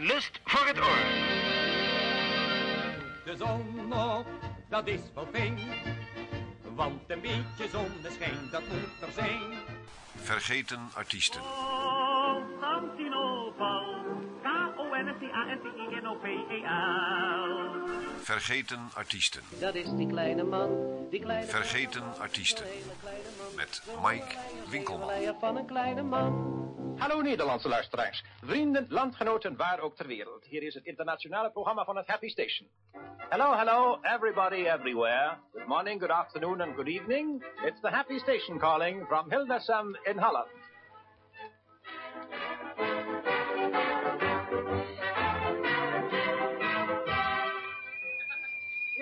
Lust voor het oor. De zon op, dat is wel fijn. Want een beetje zonneschijn, dat moet er zijn. Vergeten artiesten. K-O-N-S-T-A-N-T-I-N-O-P-E-L. Vergeten artiesten. Dat is die kleine man, die kleine Vergeten artiesten. Met Mike Winkelman. leier van een kleine man. Hallo Nederlandse luisteraars, vrienden, landgenoten, waar ook ter wereld. Hier is het internationale programma van het Happy Station. Hello, hello, everybody everywhere. Good morning, good afternoon and good evening. It's the Happy Station calling from Hildesheim in Holland.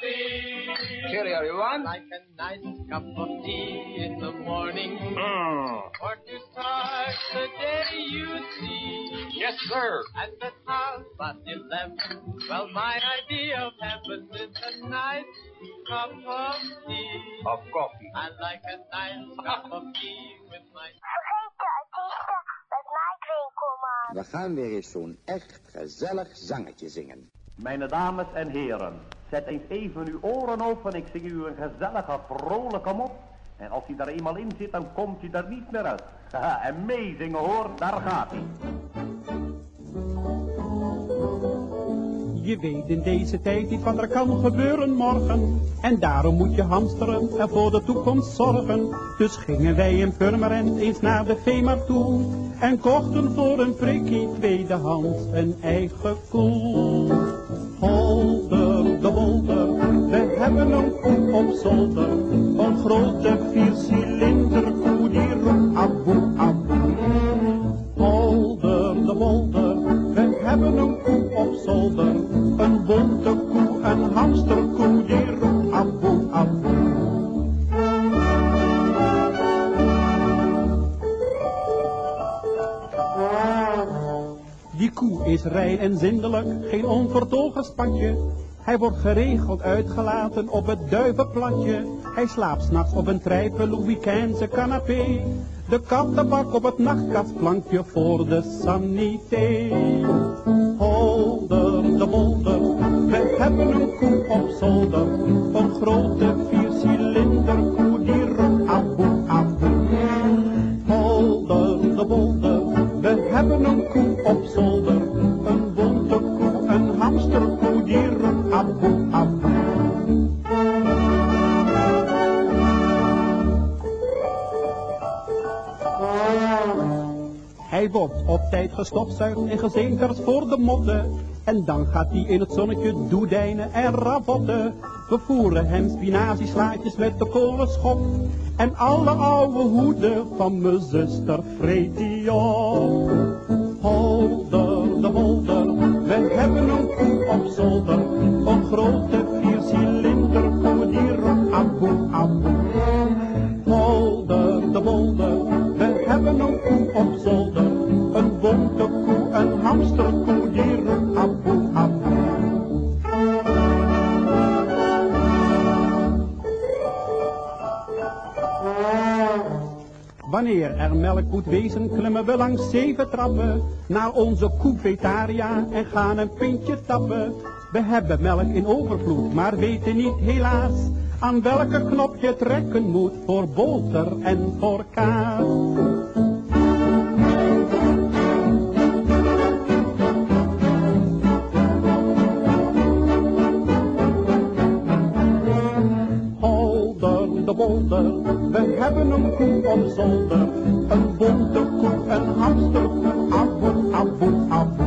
Cheerio, everyone. Like a nice cup of tea in the morning. Mm. Or to start the day you see. Yes, sir. At the house at eleven. Well, my idea of heaven is a nice cup of tea. Of coffee. I like a nice cup of tea with my. We gaan weer eens zo'n echt gezellig zangetje zingen. Mijn dames en heren, zet eens even uw oren open. Ik zing u een gezellige, vrolijke mop. En als hij daar eenmaal in zit, dan komt hij er niet meer uit. Haha, en hoor, daar gaat hij. Je weet in deze tijd niet wat er kan gebeuren morgen. En daarom moet je hamsteren en voor de toekomst zorgen. Dus gingen wij in Purmerend eens naar de Fema toe. En kochten voor een prikkie tweedehands een eigen koe. Holder de bolder, we hebben een koe op zolder. Een grote viercilinder koe die roept aboe aboe. De bolder, we hebben een koe op zolder. Een bonte koe, een hamsterkoe is rein en zindelijk, geen onvertogen spatje. Hij wordt geregeld uitgelaten op het duivenplatje. Hij slaapt s'nachts op een trijpe Louis canapé. De kattenbak op het nachtkastplankje voor de sanité. Holder de bolder, we hebben een koe op zolder. Een grote viercilinder Hij wordt op tijd gestofzuigd en gezekerd voor de motten. En dan gaat hij in het zonnetje doedijnen en ravotten. We voeren hem spinazieslaatjes met de kolenschop. En alle oude hoeden van mijn zuster vreet hij op. Holder de bolder, we hebben een koe op zolder. Een grote Een bonte koe, een hamsterkoe die roept aboe. Wanneer er melk moet wezen, klimmen we langs zeven trappen naar onze koevetaria en gaan een pintje tappen. We hebben melk in overvloed, maar weten niet helaas aan welke knop je trekken moet voor boter en voor kaas. We hebben een koe op zolder. Een bonte koe, een hamsterkoe, aboe, aboe, aboe.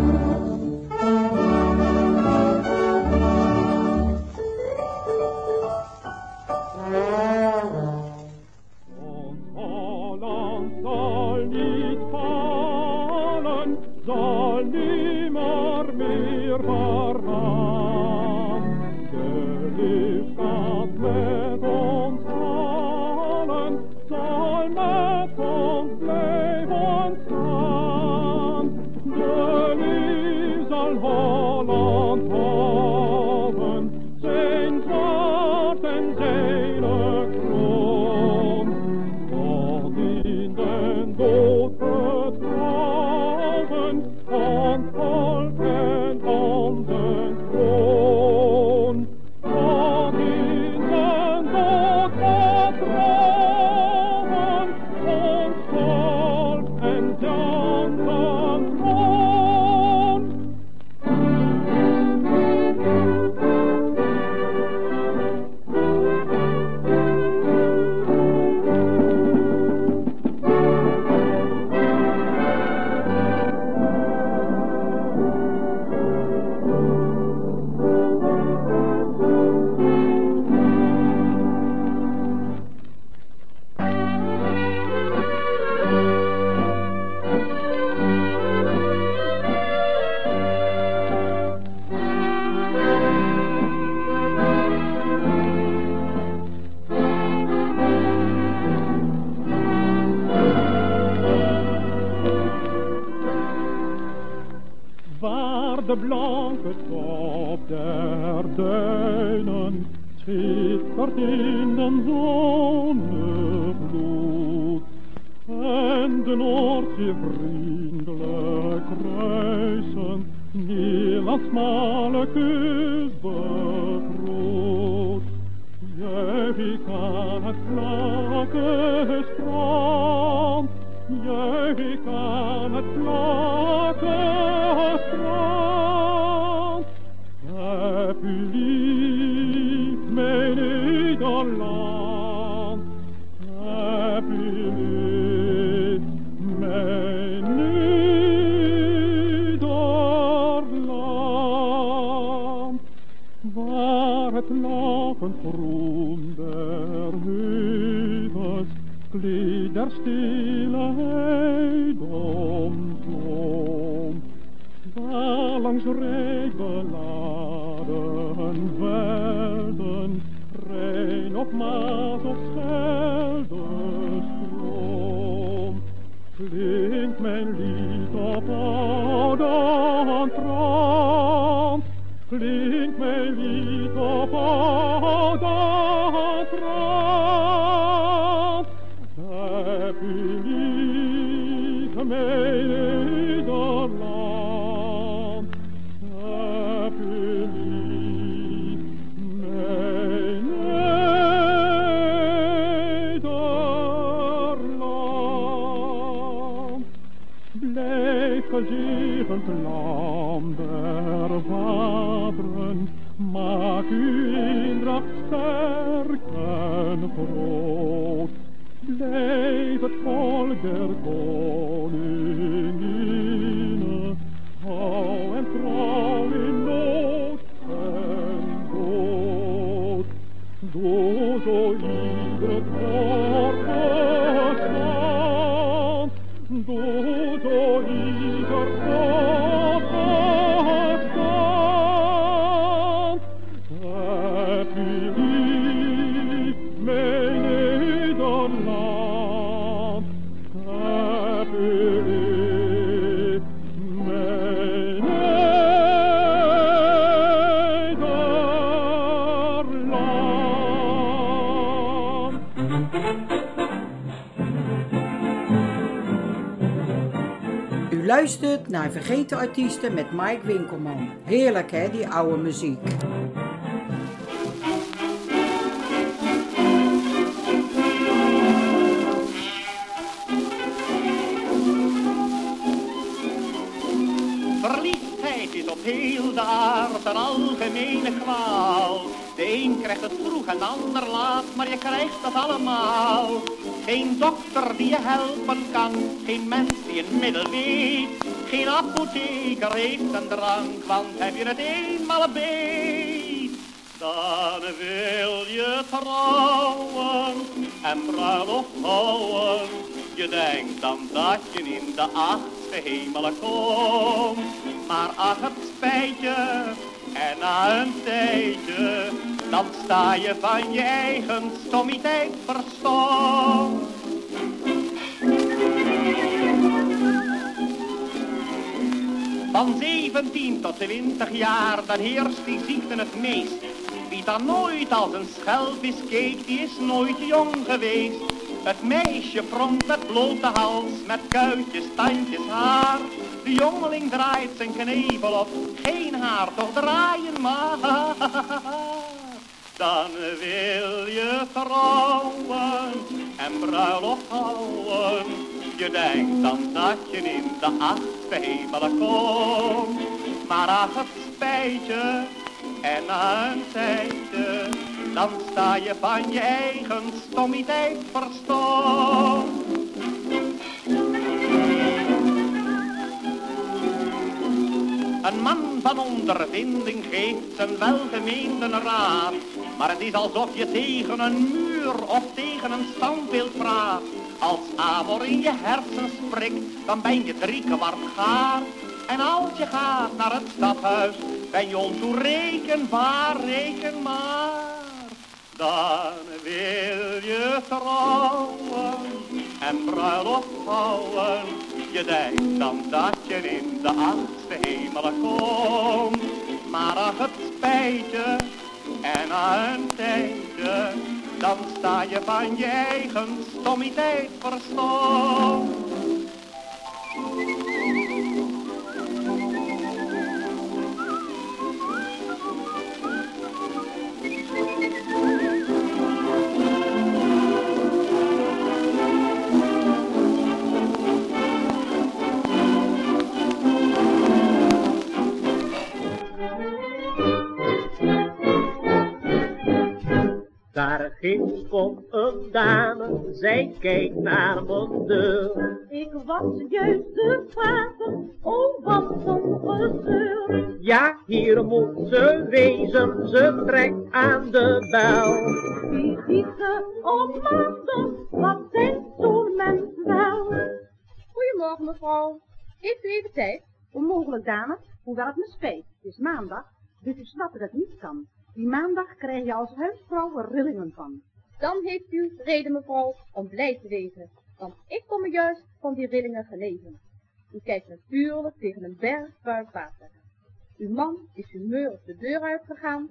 Gezegend lam der vaderen, maak uw eendracht sterk en groot. Blijf het volk koningine, Naar Vergeten Artiesten met Mike Winkelman. Heerlijk hè, die oude muziek. Verliefdheid is op heel de aard een algemene kwaal. De een krijgt het vroeg en de ander laat, maar je krijgt dat allemaal. Geen dokter die je helpen geen mens die een middel weet. Geen apotheker heeft een drank, want heb je het eenmaal beet. Dan wil je trouwen en bruiloft houden. Je denkt dan dat je in de achtste hemel komt. Maar ach, het spijt je, na een tijdje, dan sta je van je eigen stommiteit verstomd. Van 17 tot 20 jaar, dan heerst die ziekte het meest. Wie dan nooit als een schelvis keek, die is nooit jong geweest. Het meisje pronkt met blote hals, met kuitjes, tandjes, haar. De jongeling draait zijn knevel op, geen haar, toch draaien maar. Dan wil je trouwen en bruiloft houden. Je denkt dan dat je in de achtste komt. Maar ach, het spijt je, en na een tijdje, dan sta je van je eigen stommiteit verstomd. Een man van ondervinding geeft zijn welgemeende raad. Maar het is alsof je tegen een muur of tegen een standbeeld praat. Als amor in je hersen sprikt, dan ben je drie kwart gaar. En als je gaat naar het stadhuis, ben je ontoerekenbaar, reken maar. Dan wil je trouwen en bruiloft houden. Je denkt dan dat je in de achtste hemelen komt. Maar ach, het spijt je, en na een tijdje, dan sta je van je eigen stommiteit verstomd. Daar ginds komt een dame, zij kijkt naar mijn deur. Ik was juist de vader, oh wat een gezeur. Ja, hier moet ze wezen, ze trekt aan de bel. Visite op maandag, wat zijn zo'n mens wel? Goedemorgen mevrouw, heeft u even tijd? Onmogelijk dame, hoewel het me spijt. Het is maandag, dus u snapt dat het niet kan. Die maandag krijg je als huisvrouw er rillingen van. Dan heeft u reden mevrouw om blij te wezen, want ik kom me juist van die rillingen genezen. U kijkt natuurlijk tegen een berg buik water. Uw man is humeur op de deur uitgegaan,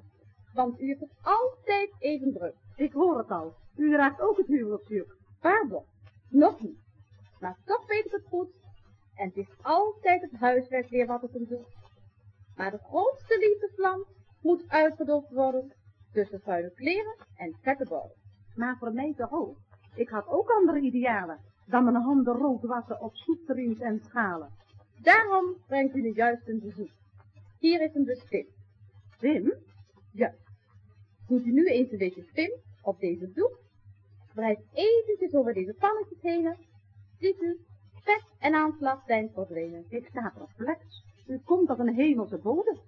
want u heeft het altijd even druk. Ik hoor het al. U draagt ook het huwelijksjuk. Pardon, nog niet. Maar toch weet ik het goed. En het is altijd het huiswerk weer wat het hem doet. Maar de grootste liefdesvlam moet uitgedoofd worden tussen vuile kleren en vette. Maar voor mij toch ook. Ik had ook andere idealen dan mijn handen rood wassen op soepterrins en schalen. Daarom brengt u nu juist een bezoek. Hier is een dus Pim. Ja. Doet u nu eens een beetje Pim op deze doek. Wrijf eventjes over deze pannetjes heen. Ziet u, vet en aanslag zijn verdwenen. Ik sta perplex. U komt als een hemelse bodem.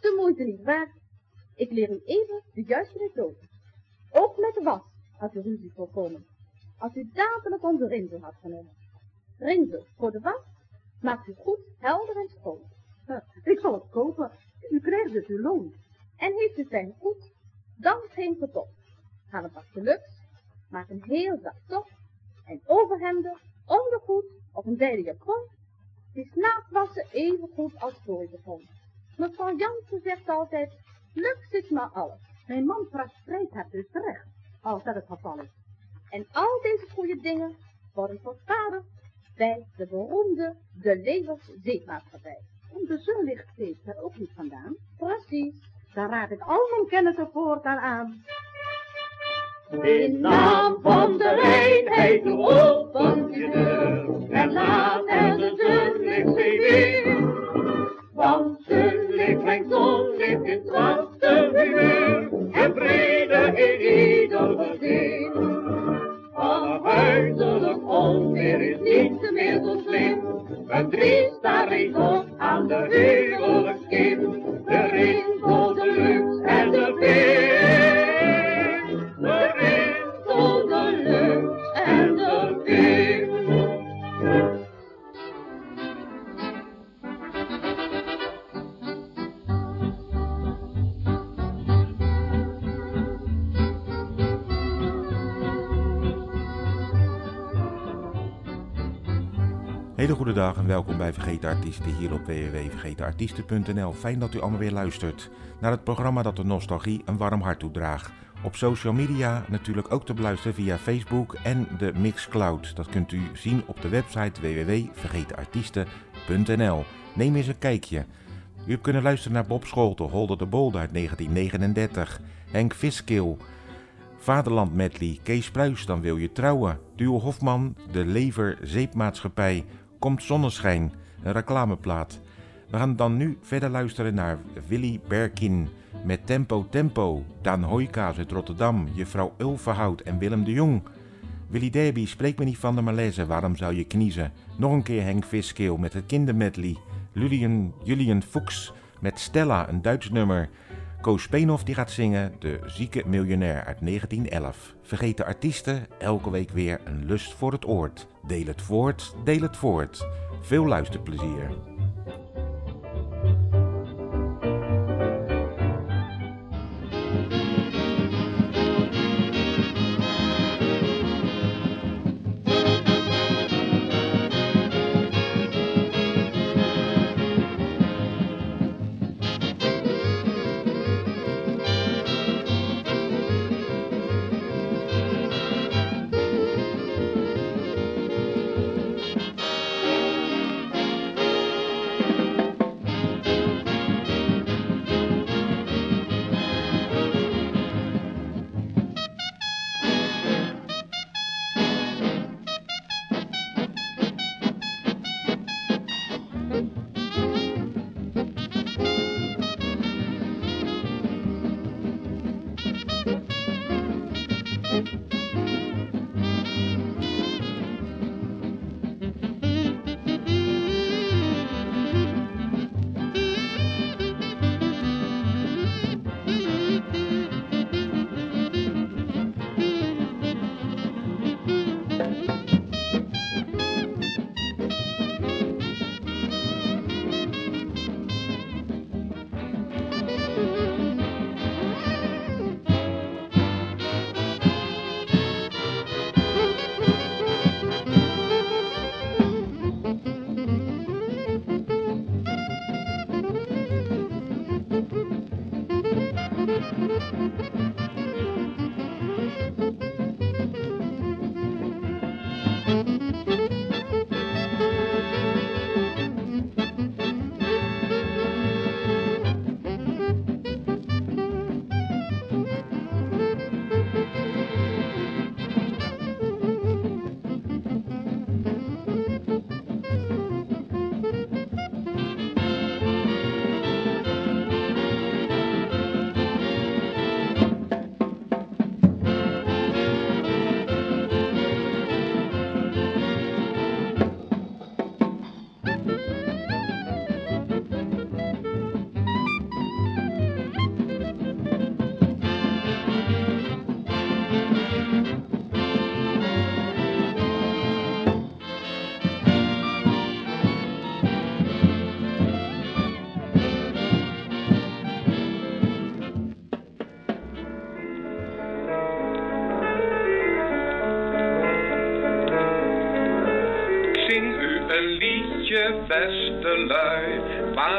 De moeite niet waard. Ik leer u even de juiste methode. Ook met de was had u ruzie voorkomen. Als u dadelijk onze rinzel had genomen. Rinzel voor de was maakt u goed, helder en schoon. ik zal het kopen. U krijgt dus uw loon. En heeft u fijn goed, dan geen vertop. Haal een pak deluxe, maak een heel zak top en overhemden, ondergoed of een zijde japon. Die wassen even goed als voor je begon. Mevrouw Jansen zegt altijd, lukt is maar alles. Mijn man frustreert het dus terecht, als dat het geval is. En al deze goede dingen worden vervaardigd bij de beroemde De Levers Zeepmaatschappij. En de steeds er ook niet vandaan. Precies. Daar raad ik al mijn kennissen voortaan aan. In naam van de reinheid doe open je deur en laat er de zonlicht weer. Welkom bij Vergeten Artiesten hier op www.vergetenartiesten.nl. Fijn dat u allemaal weer luistert naar het programma dat de nostalgie een warm hart toedraagt. Op social media natuurlijk ook te beluisteren via Facebook en de Mixcloud. Dat kunt u zien op de website www.vergetenartiesten.nl. Neem eens een kijkje. U hebt kunnen luisteren naar Bob Scholte, Holder de Bolde uit 1939, Henk Viskeel, Vaderland Medley, Kees Pruis, Dan Wil Je Trouwen, Duo Hofman, De Lever Zeepmaatschappij, Komt Zonneschijn, een reclameplaat. We gaan dan nu verder luisteren naar Willy Berkin met Tempo Tempo, Daan Hoijkaas uit Rotterdam, Juffrouw Ulverhout en Willem de Jong. Willy Derby, spreek me niet van de malaise, waarom zou je kniezen? Nog een keer Henk Viskeel met het kindermedley. Julian, Julian Fuchs met Stella, een Duits nummer. Koos Speenhoff die gaat zingen De Zieke Miljonair uit 1911. Vergeet de artiesten, elke week weer een lust voor het oord. Deel het voort, deel het voort. Veel luisterplezier.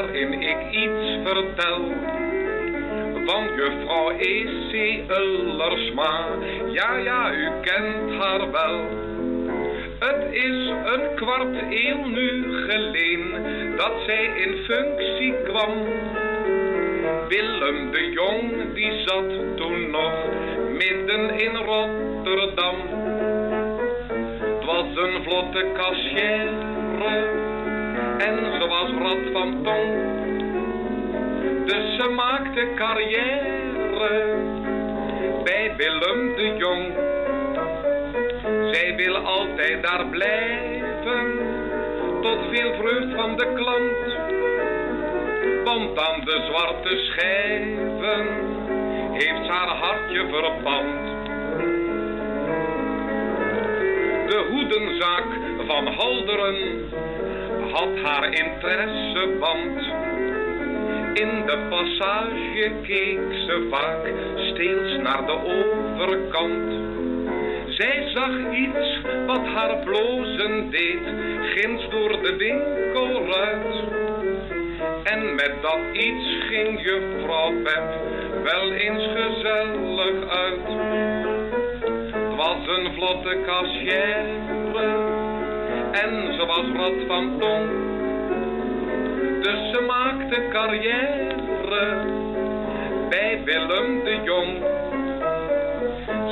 Waarin ik iets vertel. Van juffrouw E.C. Ullersma, ja ja, u kent haar wel. Het is een kwart eeuw nu geleen, dat zij in functie kwam. Willem de Jong, die zat toen nog midden in Rotterdam. Het was een vlotte kassière en ze was rad van tong. Dus ze maakte carrière bij Willem de Jong. Zij wil altijd daar blijven, tot veel vreugd van de klant. Want aan de zwarte schijven heeft haar hartje verpand. De hoedenzaak van Halderen had haar interesseband. In de passage keek ze vaak steeds naar de overkant. Zij zag iets wat haar blozen deed, ginds door de winkelruit. En met dat iets ging juffrouw Pep wel eens gezellig uit. Het was een vlotte kassière en ze was rad van tong. Dus ze maakte carrière bij Willem de Jong.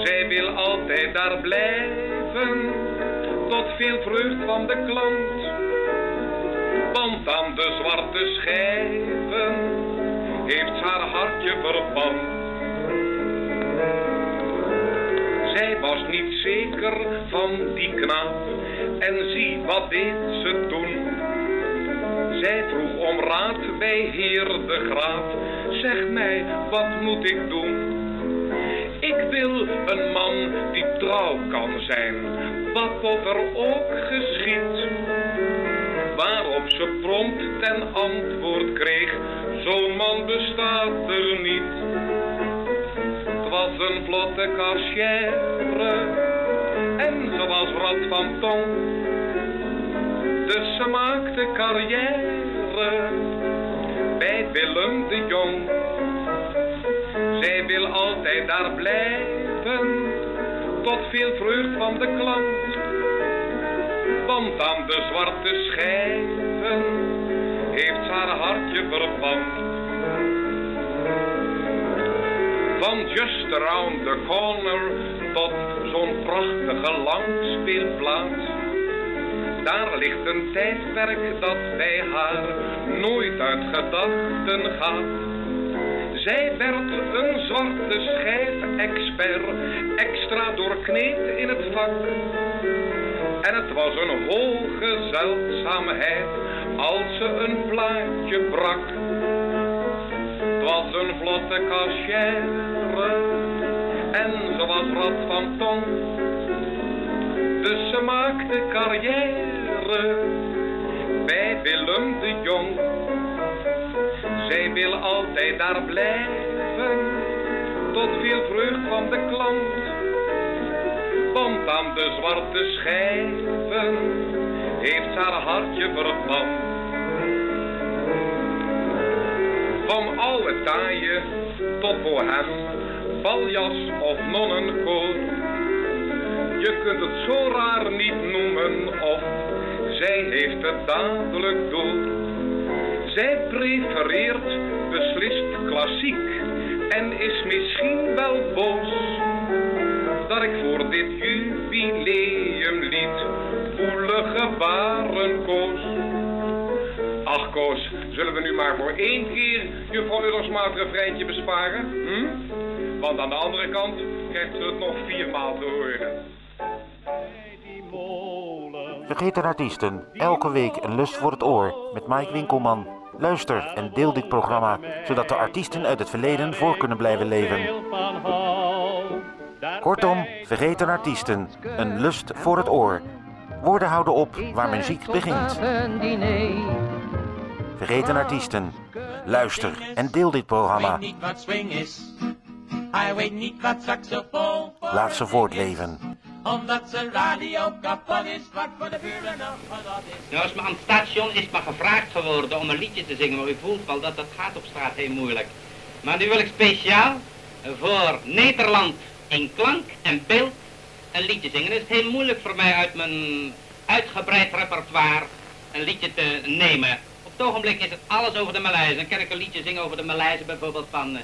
Zij wil altijd daar blijven, tot veel vreugd van de klant. Want aan de zwarte schijven heeft haar hartje verband. Zij was niet zeker van die knaap en zie wat deed ze toen. Zij vroeg om raad bij heer de graaf, zeg mij wat moet ik doen? Ik wil een man die trouw kan zijn, wat tot er ook geschiet. Waarop ze prompt ten antwoord kreeg, zo'n man bestaat er niet. Het was een vlotte ze was rad van tong. Dus ze maakte carrière bij Willem de Jong. Zij wil altijd daar blijven, tot veel vreugd van de klant. Want aan de zwarte schijven heeft ze haar hartje verpand. Van Just Around the Corner tot zo'n prachtige langspeelplaats. Daar ligt een tijdperk dat bij haar nooit uit gedachten gaat. Zij werd een zwarte schijf-expert, extra doorkneed in het vak. En het was een hoge zeldzaamheid als ze een plaatje brak. Het was een vlotte kassière en ze was rad van tong. Dus ze maakte carrière bij Willem de Jong. Zij wil altijd daar blijven, tot veel vreugd van de klant. Want aan de zwarte schijven heeft haar hartje verpand. Van oude taaien tot bohem, baljas of nonnenkoor. Je kunt het zo raar niet noemen of zij heeft het dadelijk door. Zij prefereert beslist klassiek en is misschien wel boos dat ik voor dit jubileumlied voele gebaren koos. Ach Koos, zullen we nu maar voor één keer juffrouw Ullersma het refreintje besparen? Hm? Want aan de andere kant krijgt ze het nog viermaal te horen. Vergeten artiesten, elke week een lust voor het oor met Mike Winkelman. Luister en deel dit programma, zodat de artiesten uit het verleden voor kunnen blijven leven. Kortom, vergeten artiesten, een lust voor het oor. Woorden houden op waar muziek begint. Vergeten artiesten, luister en deel dit programma. Hij weet niet wat saxofoon voor Laat ze voortleven. Omdat zijn radio kapot is, wat voor de buren nog wat is. Nou is me aan het station is me gevraagd geworden om een liedje te zingen, maar u voelt wel dat dat gaat op straat heel moeilijk. Maar nu wil ik speciaal voor Nederland in klank en beeld een liedje zingen. Het is heel moeilijk voor mij uit mijn uitgebreid repertoire een liedje te nemen. Op het ogenblik is het alles over de Maleisen. Dan kan ik een liedje zingen over de Maleisen, bijvoorbeeld van...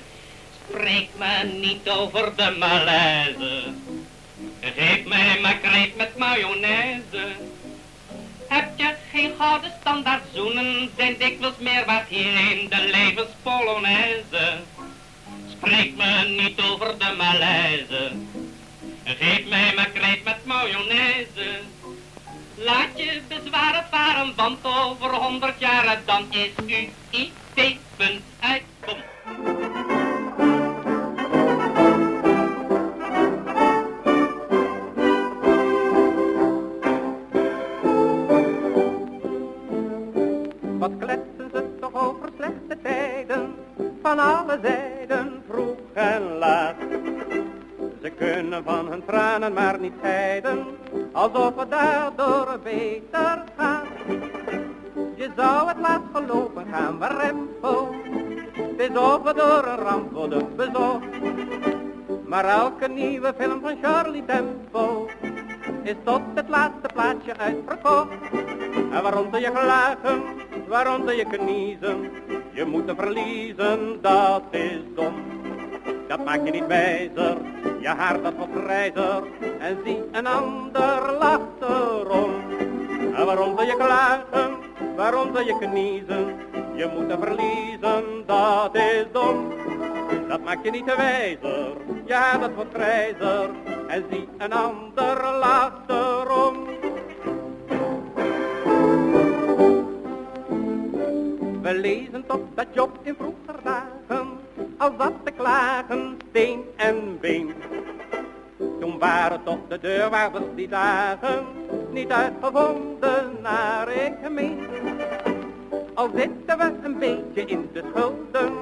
Spreek me niet over de Maleisen. Geef mij maar kreet met mayonaise. Heb je geen gouden standaard zoenen, zijn dikwijls meer wat hier in de levenspolonaise. Spreek me niet over de Maleisen. Geef mij maar kreet met mayonaise. Laat je bezwaren varen, want over honderd jaren dan is u IT punt uit. Van alle zijden, vroeg en laat. Ze kunnen van hun tranen maar niet scheiden, alsof het daardoor beter gaat. Je zou het laat gelopen gaan, maar rempel, het is het door een ramp worden. Maar elke nieuwe film van Charlie Temple is tot het laatste plaatje uitverkocht. En waaronder je klagen, waaronder je kniezen, je moet er verliezen, dat is dom. Dat maakt je niet wijzer, je haar dat wat grijzer, en zie een ander lacht erom. Waaronder je klagen, waaronder je kniezen, je moet er verliezen, dat is dom. Dat maakt je niet wijzer, haar dat wat grijzer, en zie een ander lacht erom. We lezen tot dat Job in vroeger dagen al zat te klagen, steen en been. Toen waren toch de deurwaarders die dagen niet uitgevonden naar ik meen. Al zitten we een beetje in de schulden,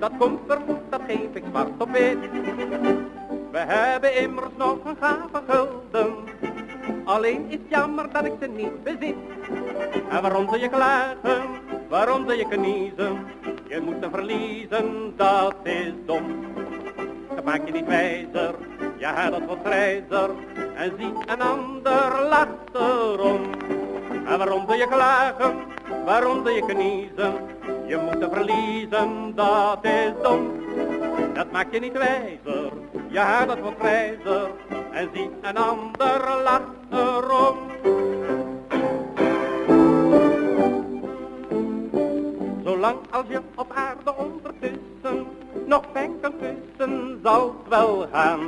dat komt er goed, dat geef ik zwart op wit. We hebben immers nog een gave gulden, alleen is jammer dat ik ze niet bezit. En waarom zou je klagen, waarom zou je kniezen, je moet ze verliezen, dat is dom. Dat maakt je niet wijzer, je haar dat wat grijzer, en zie een ander lacht erom. En waarom zou je klagen, waarom zou je kniezen, je moet ze verliezen, dat is dom. Dat maakt je niet wijzer, je haar dat wat grijzer, en zie een ander lacht erom. Zolang als je op aarde ondertussen nog kan kussen, zal het wel gaan.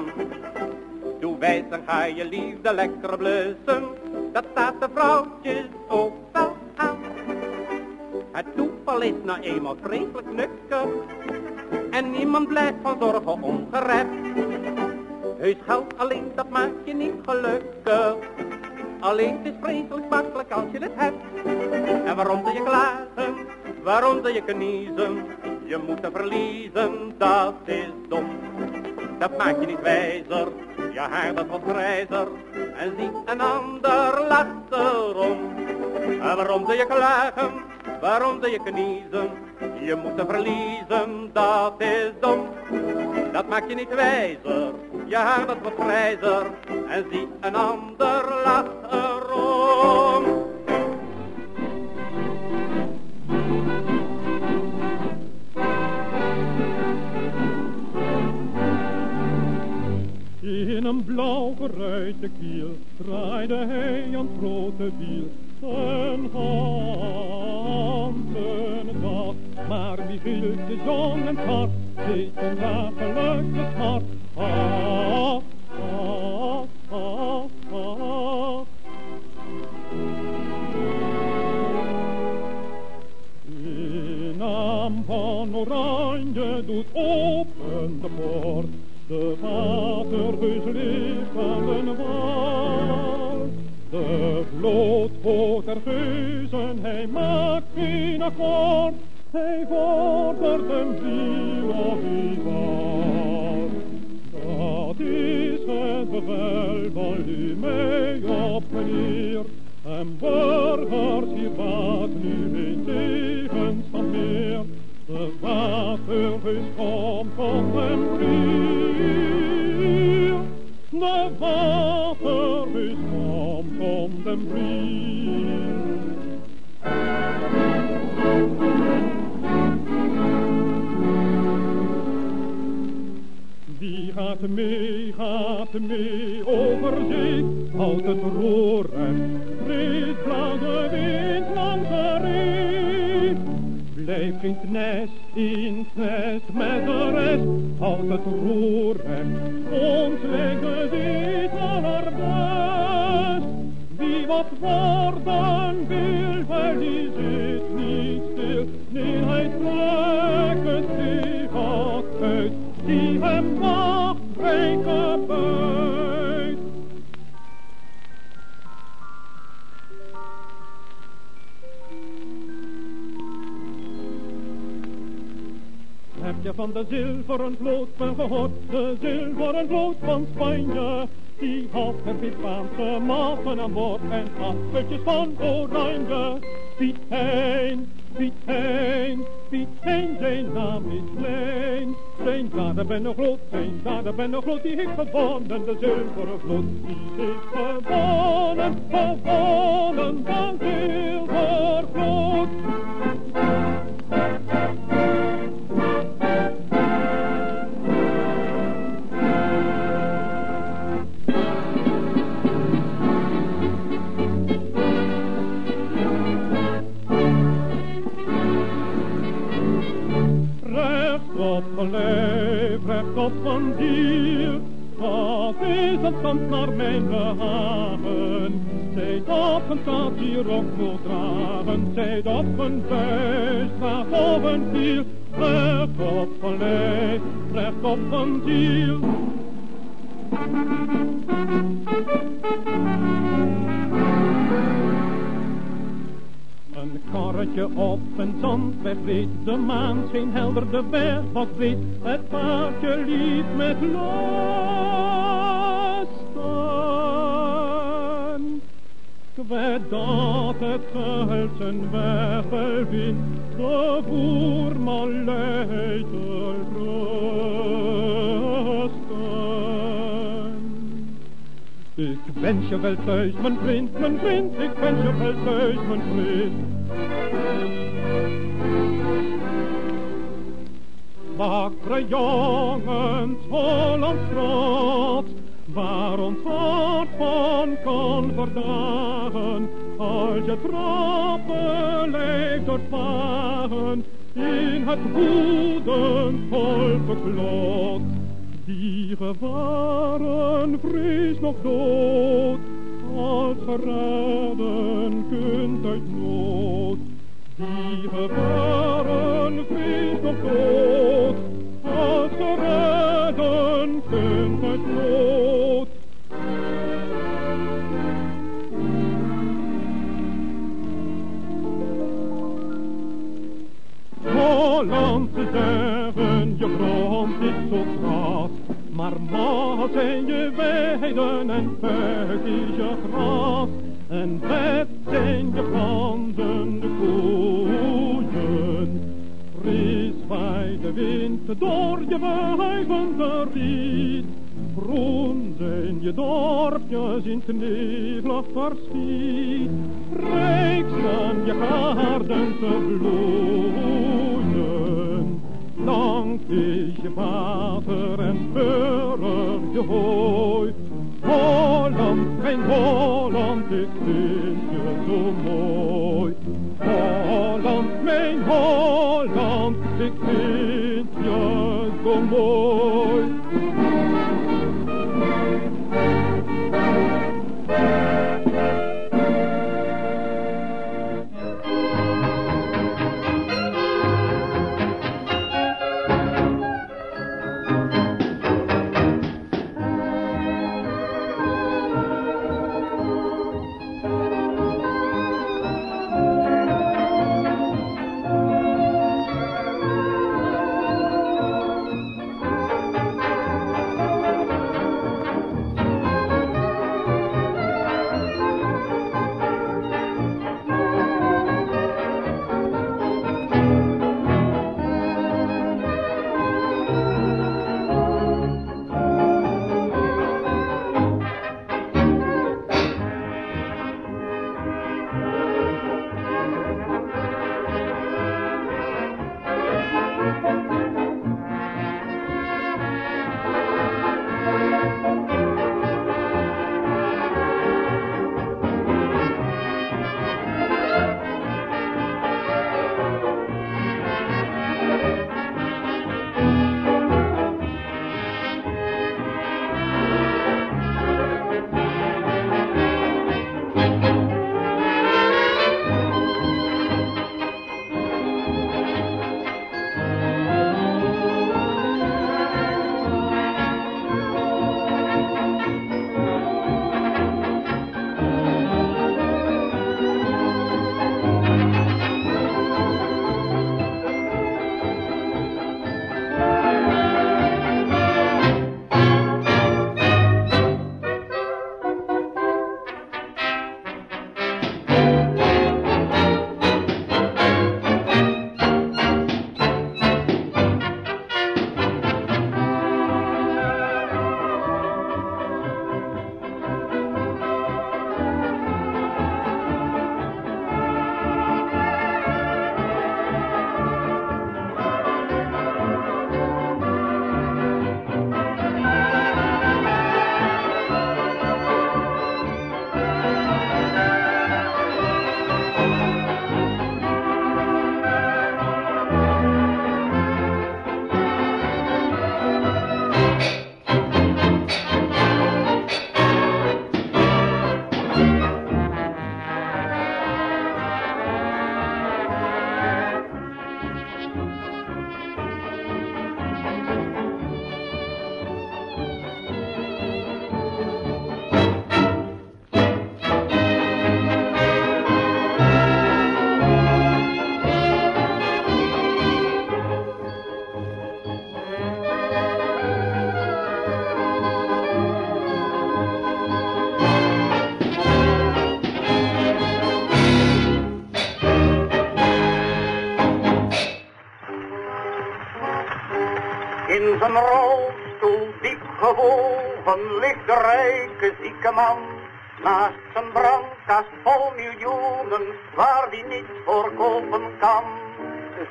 Doe wijs, ga je liefde lekker blussen, dat staat de vrouwtjes ook wel aan. Het toeval is nou eenmaal vreselijk nukkig, en niemand blijft van zorgen ongerept. Heus geld alleen, dat maakt je niet gelukkig. Alleen het is vreselijk makkelijk als je het hebt. En waarom zou je klagen? Waarom zou je kniezen? Je moet er verliezen, dat is dom. Dat maakt je niet wijzer, je haar dat wat grijzer. En zie een ander lacht. En waarom zou je klagen? Waarom zou je kniezen? Je moet er verliezen, dat is dom. Dat maakt je niet wijzer, je haar dat wat grijzer. En zie een ander lacht In een blauw geruite kiel draaide hij een grote wiel. Een handen dag, maar wie hield de zon en hart, deed een dagelijkse smart. Ah, ah, ah, ah. In naam van Oranje doet open de poort, de waterreus ligt aan de wal. De vloot der geuzen, hij maakt geen akkoord, hij vordert een viva. Dat is het bevel van u mij op meneer, en burgers hier wat nu meer. De watervis komt op den brier. De watervis komt op den brier. Die gaat mee, gaat mee over zee, houdt het roer en breed blauwe wind langs de. Blijf in het nest, in het nest met de rest, houdt het roer en ons lijkt dit allerbest. Wie wat worden wil, wel die zit niet stil, nee hij trekt het Van de zilveren vloot van gehoord? De zilveren vloot van Spanje. Die had er Spaanse maten aan boord en appeltjes van oranje. Piet Hein, Piet Hein, Piet zijn naam is klein. Zijn vader ben nog groot, zijn vader ben nog groot, die heeft gewonnen, de zilveren vloot. Die heeft gewonnen, gewonnen, van zilvervloot. op Wat het zand naar mijn behagen? Zij op een staat die rok moet dragen. Zij op een vuist, op een kiel. Recht op een lijf, recht op een dier. Een karretje op een zandweg reed, de maan scheen helder, de berg was breed. Het paardje liep met lasten. Kwet dat het geheel zijn weg wint, de voerman leidt rusten. Ik wens je wel thuis, mijn vriend, mijn vriend, ik wens je wel thuis, mijn waar ons van kan verdagen, als je trappen lijkt door vagen, in het woedend volk beklot. Die gevaren vrees nog dood, als geraden kunt uit nood. Die gevaren vrees nog dood, als geraden kunt uit nood. Holland te zeggen, je grond is zo gras, maar maat zijn je weiden en puik is je gras, en vet zijn je brandende koeien. Fris bij de wind door je wuivende riet, groen zijn je dorpjes in het nevelig verschiet, rijk staan je gaarden te bloeien. Lang is je water en vurig je hooi. Holland, mijn Holland, ik vind je zo mooi. Holland, mijn Holland, ik vind je zo mooi. Ligt de rijke zieke man. Naast zijn brandkast vol miljoenen waar die niets voor kopen kan.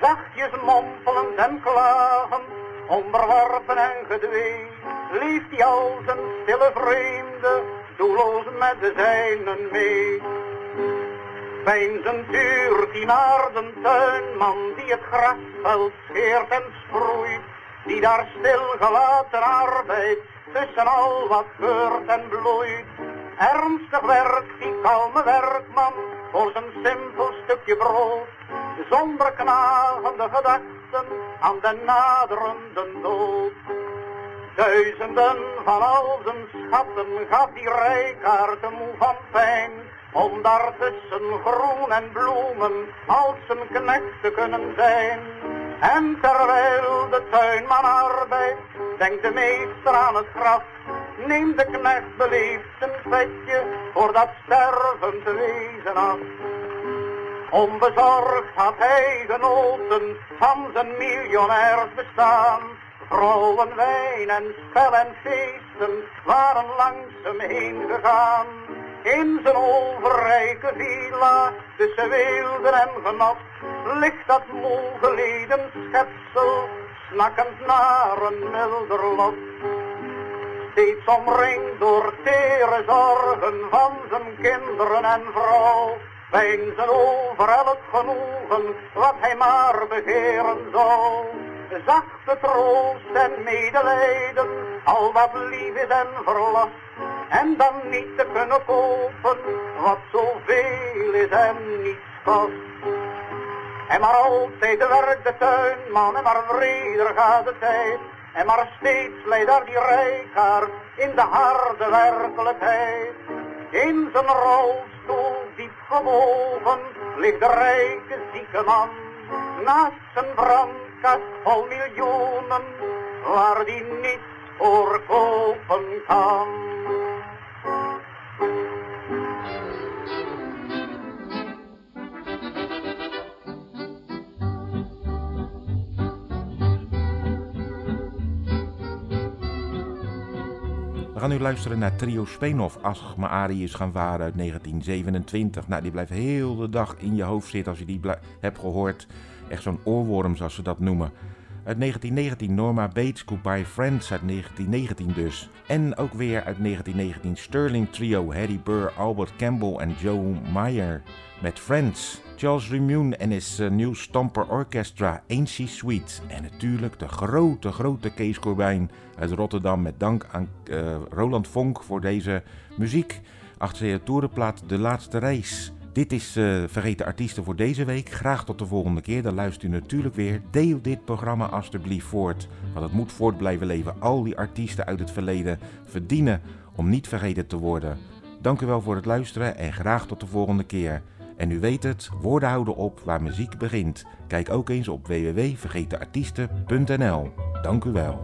Zachtjes mompelend en klagend, onderworpen en gedwee, leeft hij als een stille vreemde, doelloos met de zijnen mee. Pijnzend duurt hij naar de tuinman die het grasveld scheert en sproeit, die daar stilgelaten arbeidt tussen al wat geurt en bloeit. Ernstig werkt die kalme werkman voor zijn simpel stukje brood, zonder knagende gedachten aan de naderende dood. Duizenden van al zijn schatten gaf die rijkaart moe van pijn, om daar tussen groen en bloemen als een knecht te kunnen zijn. En terwijl de tuinman arbeidt, denkt de meester aan het graf, neemt de knecht beleefd zijn vetje voor dat stervend wezen af. Onbezorgd had hij genoten van zijn miljonairs bestaan. Vrouwen, wijn en spel en feesten waren langs hem heen gegaan. In zijn overrijke villa, tussen weelde en genot, ligt dat moe geleden schepsel, snakkend naar een milder lot. Steeds omringd door tere zorgen van zijn kinderen en vrouw, peinzen over elk genoegen wat hij maar begeren zou. Zachte troost en medelijden, al wat lief is en verlast, en dan niet te kunnen kopen wat zoveel is en niets kost. En maar altijd werkt de tuinman en maar vreder gaat de tijd. En maar steeds leidt daar die rijkaard in de harde werkelijkheid. In zijn rolstoel diep gebogen ligt de rijke zieke man. Naast zijn brandkast vol miljoenen waar die niets voor kopen kan. We gaan nu luisteren naar Trio Speenhof. Als me is gaan varen uit 1927. Nou, die blijft heel de dag in je hoofd zitten als je die hebt gehoord. Echt zo'n oorworm, zoals ze dat noemen. Uit 1919 Norma Bates Goodbye Friends uit 1919 dus. En ook weer uit 1919 Sterling Trio Harry Burr, Albert Campbell en Joe Meyer met Friends. Charles Remune en his uh, New Stomper Orchestra Ain't She Sweet. En natuurlijk de grote, grote Kees Corbijn uit Rotterdam met dank aan uh, Roland Vonk voor deze muziek. Achter de toerenplaat De Laatste Reis. Dit is uh, Vergeten Artiesten voor deze week. Graag tot de volgende keer. Dan luistert u natuurlijk weer. Deel dit programma alstublieft voort. Want het moet voort blijven leven. Al die artiesten uit het verleden verdienen om niet vergeten te worden. Dank u wel voor het luisteren en graag tot de volgende keer. En u weet het, woorden houden op waar muziek begint. Kijk ook eens op www.vergetenartiesten.nl. Dank u wel.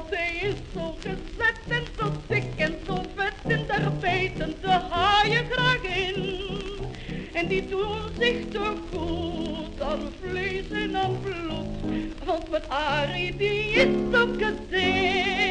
want hij is zo gezet en zo dik en zo vet. En daar beten de haaien graag in. En die doen zich te goed aan vlees en aan bloed. Want wat Arie die is zo gezin.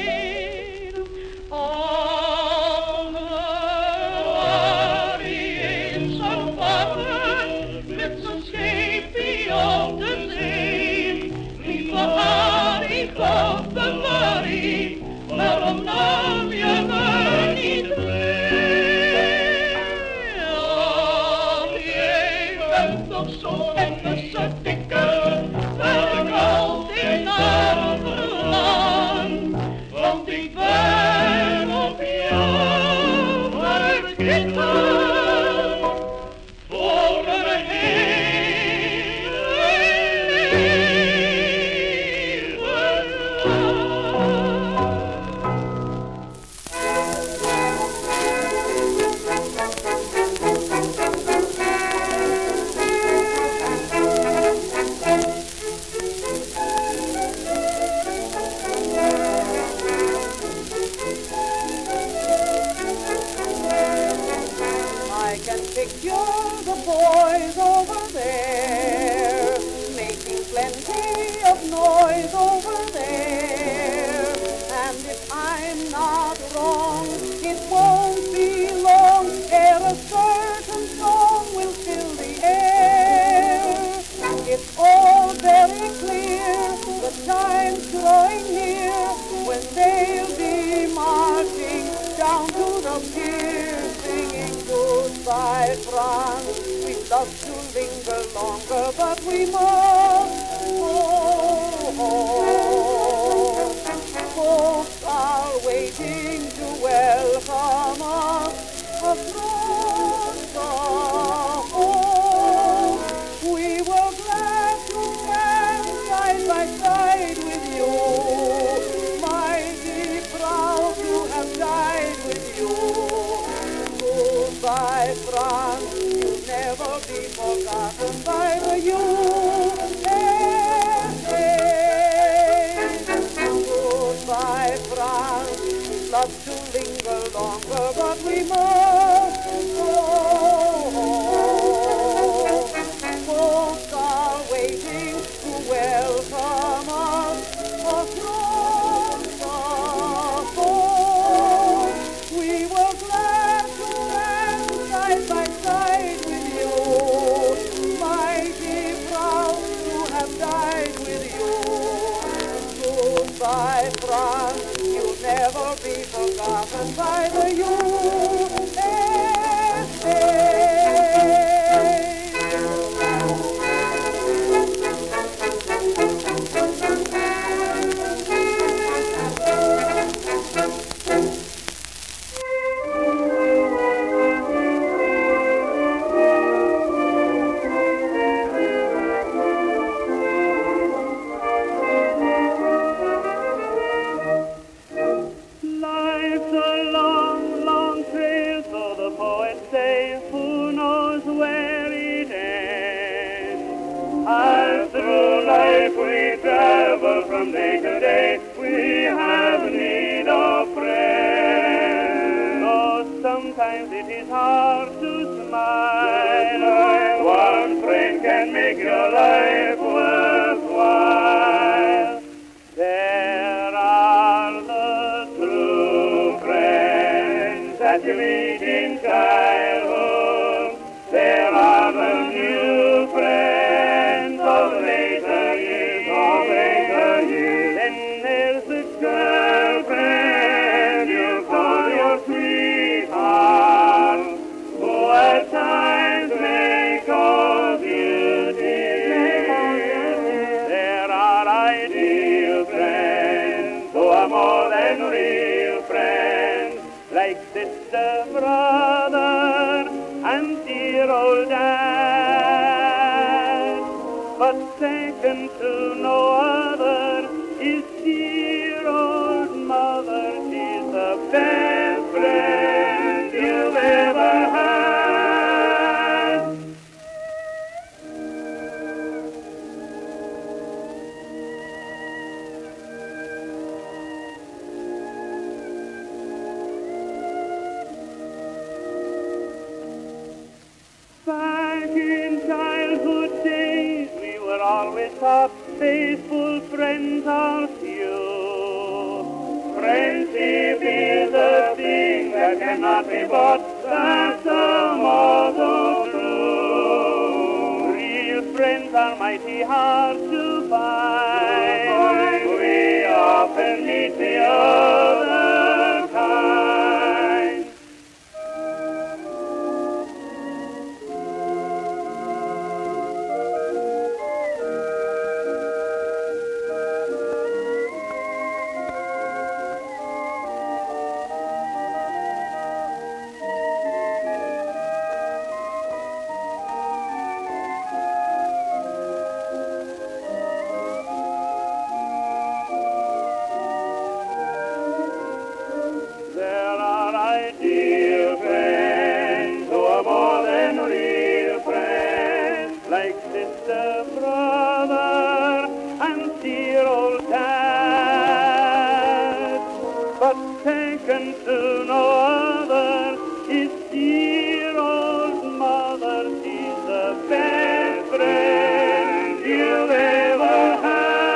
Second to no other is dear old mother. She's the best friend you've ever had.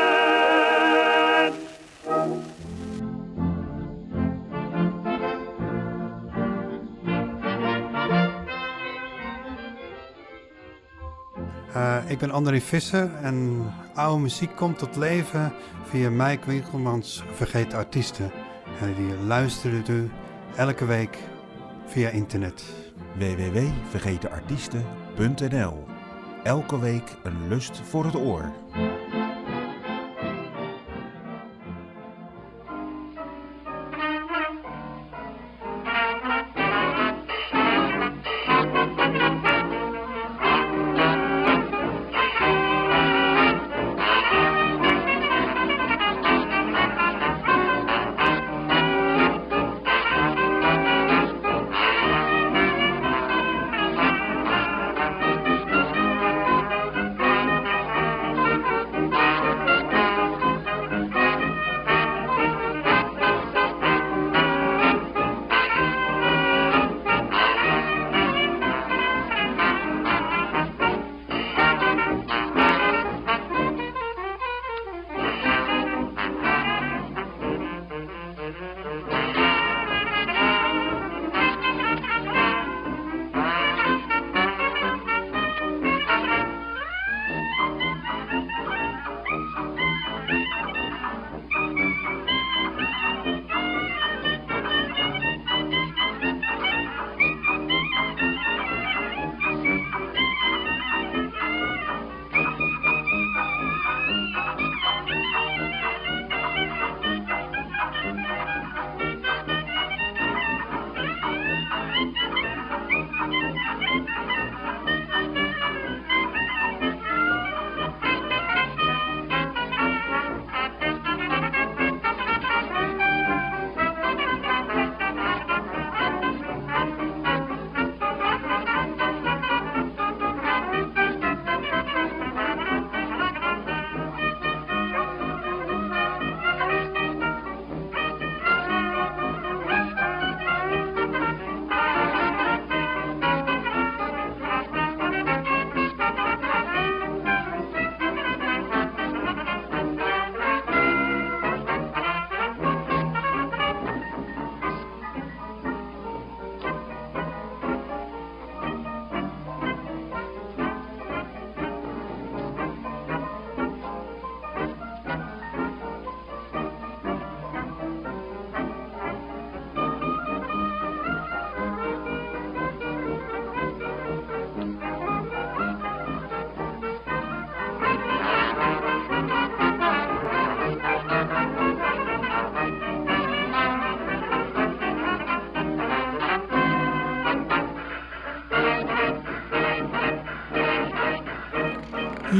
Eh, ik ben André Visser en oude muziek komt tot leven via Mike Winkelmans Vergeet Artiesten. En die luistert u elke week via internet. www.vergetenartiesten.nl Elke week een lust voor het oor.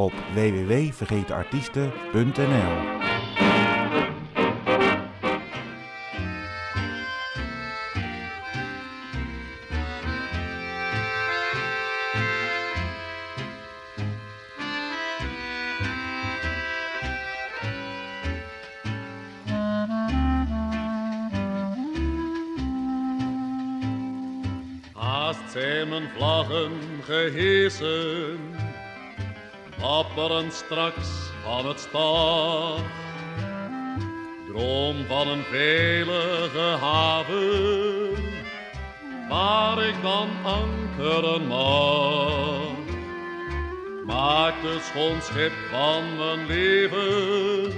op www.vergetenartiesten.nl Haast zijn mijn vlaggen gehezen, straks van het stad. Droom van een veilige haven, waar ik dan ankeren mag. Maak het schoon schip van mijn leven,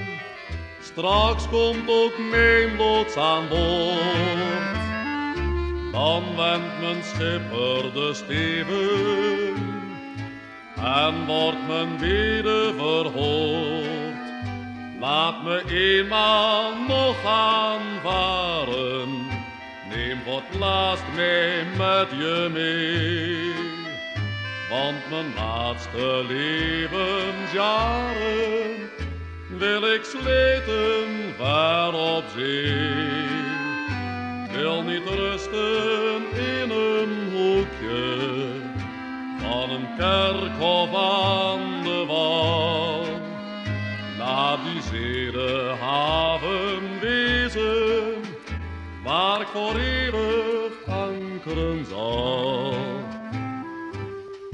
straks komt ook mijn loods aan boord. Dan wendt mijn schipper de steven en wordt mijn bede verhoord. Laat me eenmaal nog aanvaren, neem het laatst mij met je mee. Want mijn laatste levensjaren wil ik sleten ver op zee wil niet rusten in een hoekje een kerkhof aan de wal. Laat die zee de haven wezen, waar ik voor eeuwig ankeren zal.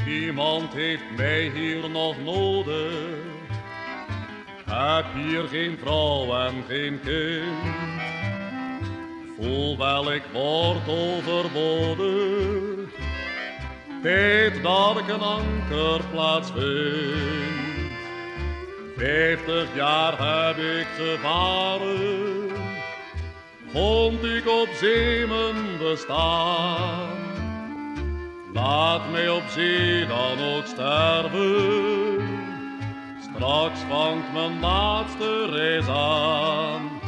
Iemand heeft mij hier nog nodig, heb hier geen vrouw en geen kind voel wel ik word overbodig. Weet dat ik een ankerplaats vind. Vijftig jaar heb ik gevaren, vond ik op zee mijn bestaan. Laat mij op zee dan ook sterven, straks vangt mijn laatste reis aan.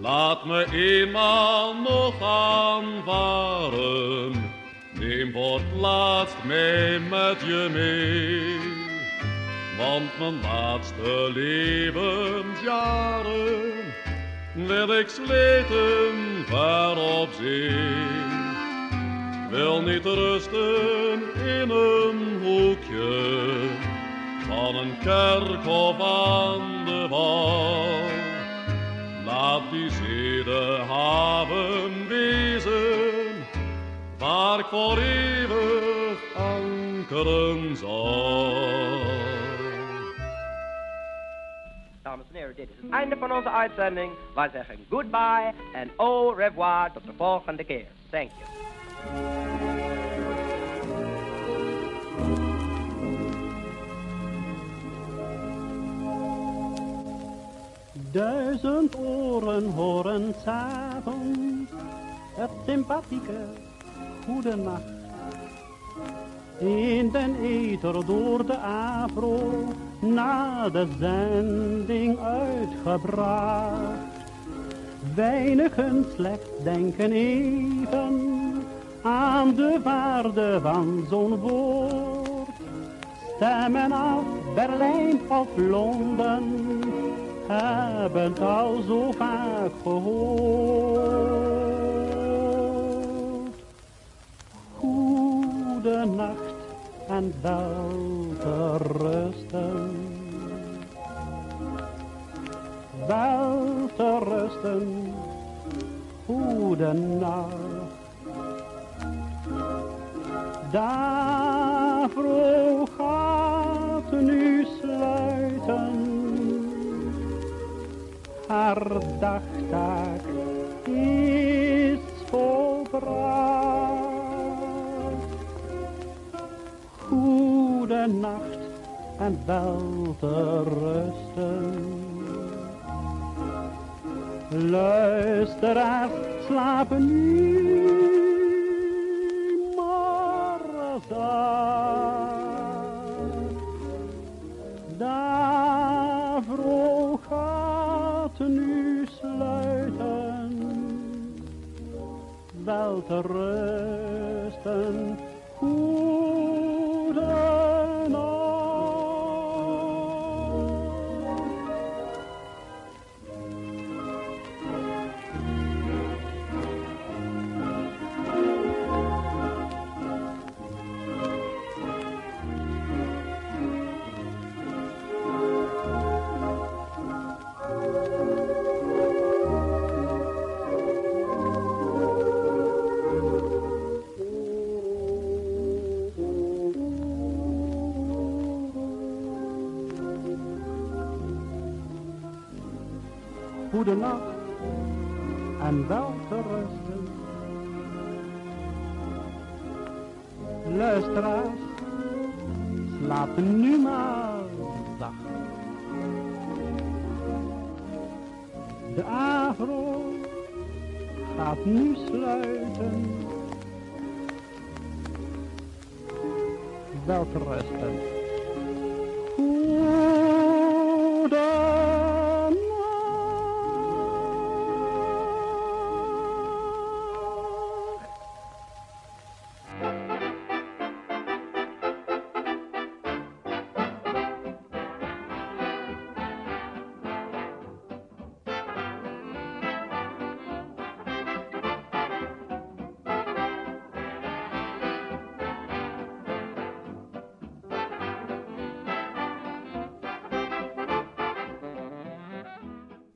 Laat me eenmaal nog aanvaren, neem voor het laatst mij met je mee. Want mijn laatste levensjaren wil ik sleten ver op zee. Wil niet rusten in een hoekje van een kerkhof aan de wal. Laat die zee de haven wezen, waar ik voor eeuwig ankeren zal. Dames en heren, dit is het einde van onze uitzending. Wij zeggen goodbye en au revoir tot de volgende keer. Thank you. Duizend oren horen s'avonds het sympathieke goede. In den ether door de afro na de zending uitgebracht. Weinigen slechts denken even aan de waarde van zo'n woord. Stemmen af Berlijn of Londen hebben het al zo vaak gehoord. Goede nacht en wel te rusten. Wel te rusten, goede nacht. Daarvoor gaat nu sluiten haar dagtaak is volbracht. Nacht en wel te rusten. Luisteraars slapen nu maar zacht. Davro gaat nu sluiten, wel te rusten, Goedenacht en wel te rusten. Luisteraars, slapen nu maar zacht. De avro gaat nu sluiten. Wel te rusten.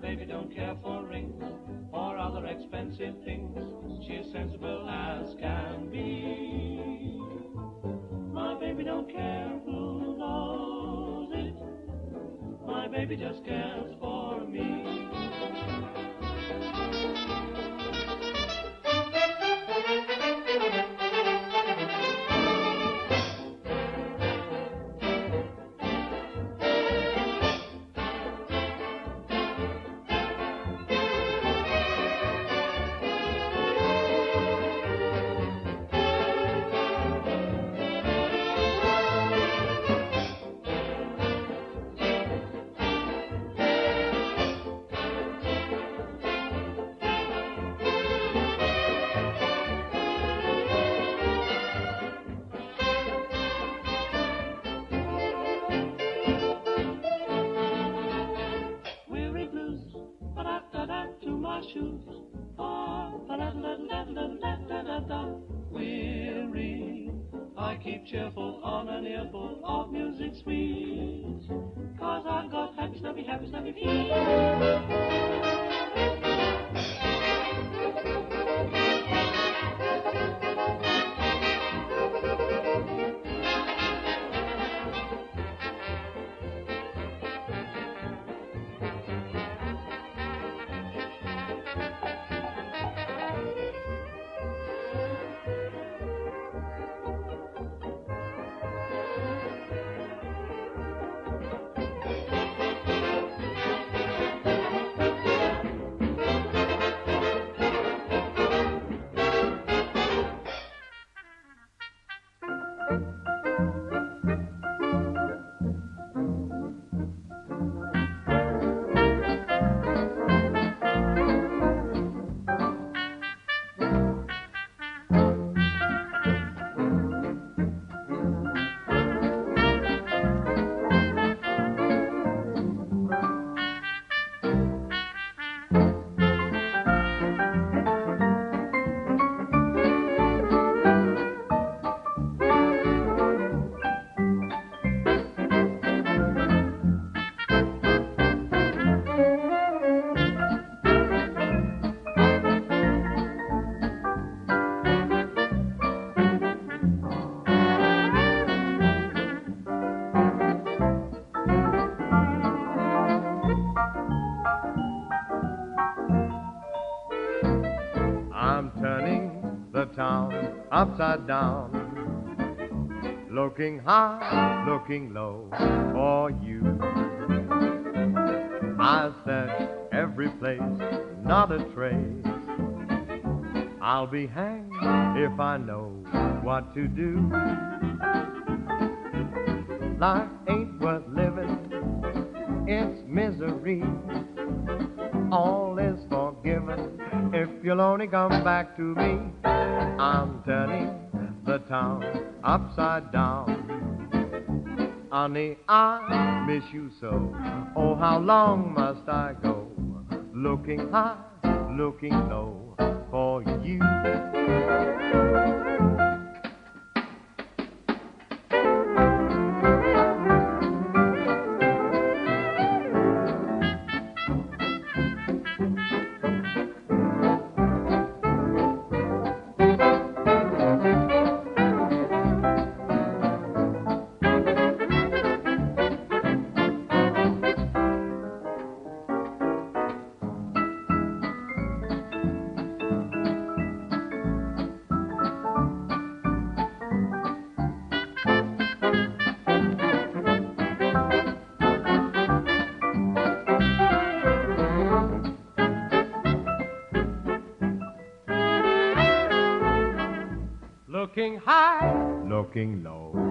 Baby don't care for rings or other expensive things, she's sensible as can be. My baby don't care who knows it. My baby just cares for me. Cheerful on an earful of music sweet. Cause I've got happy, snappy, happy, snappy feet. Upside down. Looking high, looking low for you. I search every place, not a trace. I'll be hanged if I know what to do. Life ain't worth living, it's misery. All is if you'll only come back to me. I'm turning the town upside down. Honey, I miss you so. Oh, how long must I go? Looking high, looking low for you. looking low.